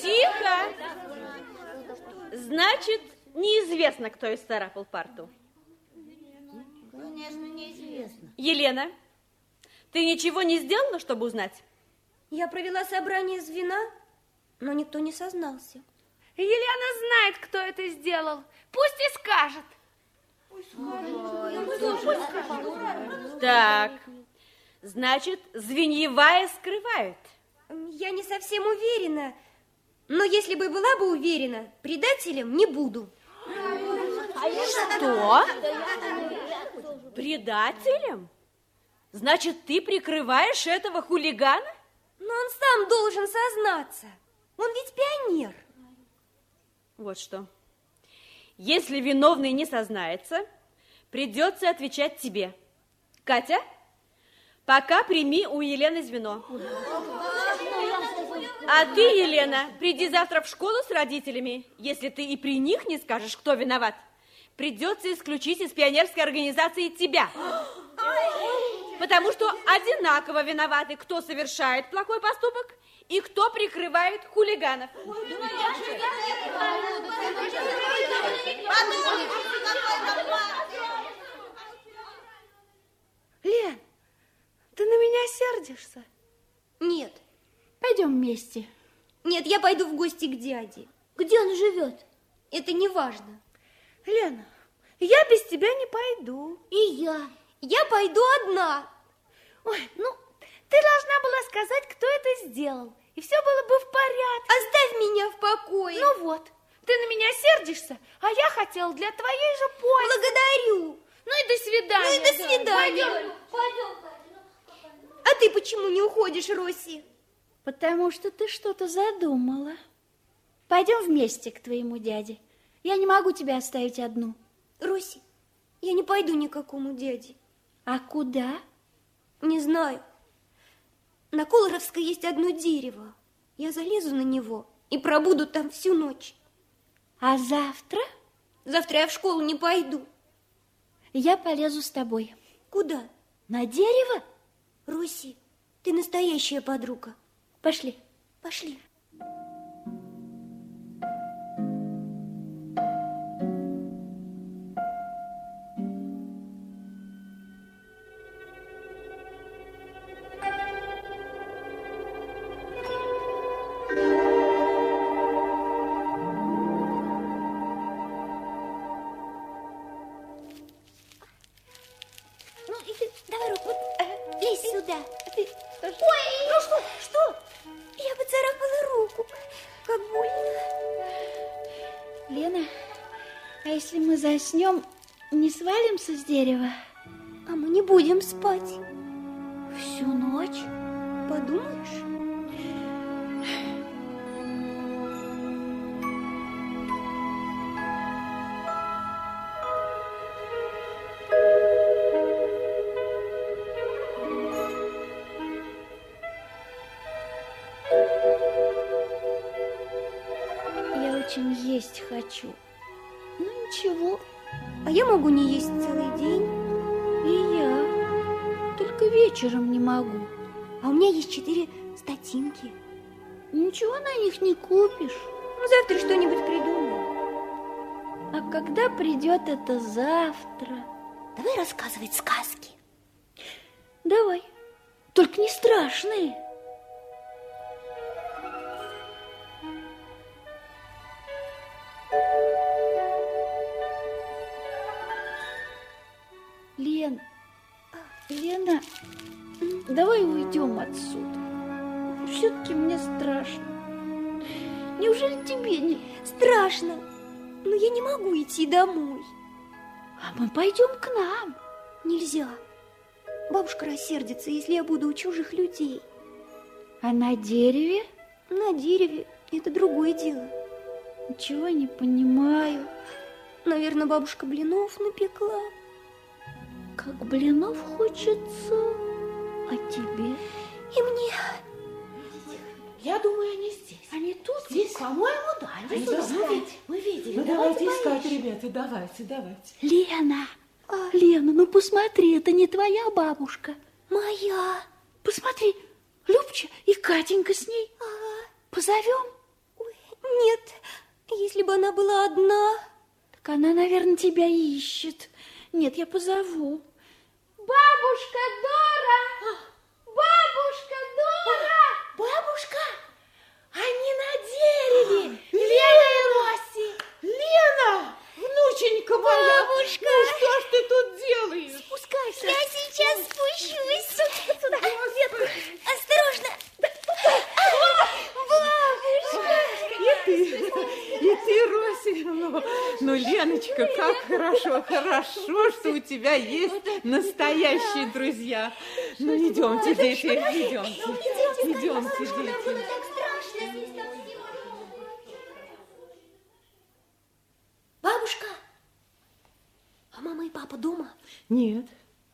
Тихо! Значит, неизвестно, кто исцарапал парту. Конечно, неизвестно. Елена, ты ничего не сделала, чтобы узнать? Я провела собрание звена, но никто не сознался. Елена знает, кто это сделал. Пусть и скажет. Так, значит, звеньевая скрывает. Я не совсем уверена, но если бы была бы уверена, предателем не буду. Что? Предателем? Значит, ты прикрываешь этого хулигана? Но он сам должен сознаться. Он ведь пионер. Вот что. Если виновный не сознается, придется отвечать тебе. Катя, пока прими у Елены звено. А ты, Елена, приди завтра в школу с родителями. Если ты и при них не скажешь, кто виноват, придется исключить из пионерской организации тебя. Потому что одинаково виноваты, кто совершает плохой поступок и кто прикрывает хулиганов. Лен, ты на меня сердишься? Нет, Пойдем вместе. нет, я пойду в гости к дяде. Где он живет? Это не важно. Лена, я без тебя не пойду. И я. Я пойду одна. Ой, ну, ты должна была сказать, кто это сделал, и все было бы в порядке. Оставь меня в покое. Ну вот, ты на меня сердишься, а я хотела для твоей же пользы. благодарю. Ну и до свидания. Ну и до свидания. А ты почему не уходишь, Росси? Потому что ты что-то задумала. Пойдем вместе к твоему дяде. Я не могу тебя оставить одну. Росси, я не пойду ни к какому дяде. А куда? Не знаю. На Колоровской есть одно дерево. Я залезу на него и пробуду там всю ночь. А завтра Завтра я в школу не пойду. я полезу с тобой. Куда? На дерево? Руси, ты настоящая подруга. Пошли. Пошли. Сюда. Ой, ну что, что? Я поцарапала руку. Как больно. Лена, а если мы заснем, не свалимся с дерева? А мы не будем спать. Всю ночь? Подумаешь? Есть хочу. Ну ничего, А я могу не есть целый день. и я. Только вечером не могу. А у меня есть четыре статинки. Ничего на них не купишь. Ну, завтра что-нибудь придумаем. А когда придет это завтра? Давай рассказывать сказки. Давай. Только не страшные. Давай уйдем отсюда. Все-таки мне страшно. Неужели тебе не... Страшно. Но я не могу идти домой. А мы пойдем к нам. Нельзя. Бабушка рассердится, если я буду у чужих людей. А на дереве? На дереве это другое дело. Ничего не понимаю. Наверное, бабушка блинов напекла. Как блинов хочется, а тебе? И мне. Я думаю, они здесь. Они тут? Здесь? По-моему, да. Они Они тут. здесь. Мы видели, мы видели. Ну, давайте, давайте искать, поищем. ребята, давайте, давайте. Лена, Лена, ну посмотри, это не твоя бабушка. Моя. Посмотри, Любча и Катенька с ней. Ага. Позовем? Ой, нет, если бы она была одна. Так она, наверное, тебя ищет. Нет, я позову. Бабушка Дора! Бабушка Дора! Бабушка? Они на! Лена и Росси! Лена, внученька моя, Бабушка! ну что ж ты тут делаешь? Спускайся. Я сейчас спущусь. Сюда, ветку. Осторожно. Бабушка. И ты, и ты, Роси, ну, ну, Леночка, как хорошо, хорошо, что у тебя есть настоящие друзья. Ну, идемте, дети, идемте, идемте, дети. Бабушка, а мама и папа дома? Нет,